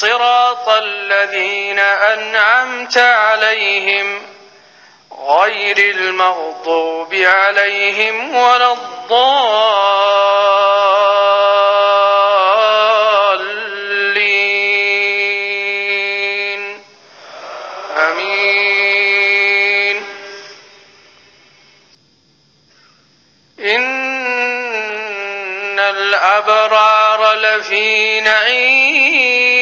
صراط الذين أنعمت عليهم غير المغضوب عليهم ولا الضالين. أمين. إن الأبرار لفي نعيم.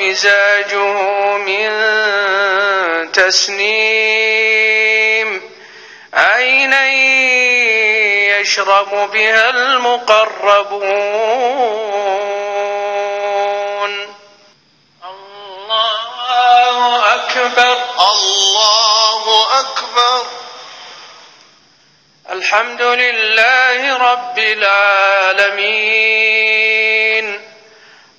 ومزاجه من تسنيم عينا يشرب بها المقربون الله أكبر الله أكبر الحمد لله رب العالمين.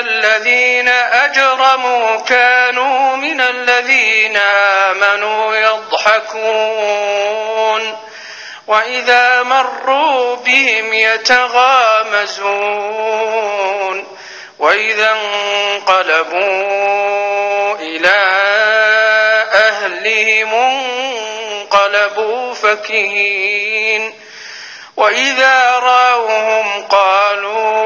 الذين أجرموا كانوا من الذين آمنوا يضحكون وإذا مروا بهم يتغامزون وإذا انقلبوا إلى أهلهم انقلبوا فكهين وإذا رأوهم قالوا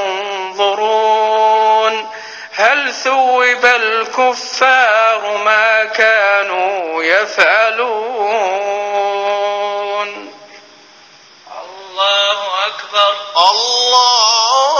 ثوب الكفار ما كانوا يفعلون الله أكبر الله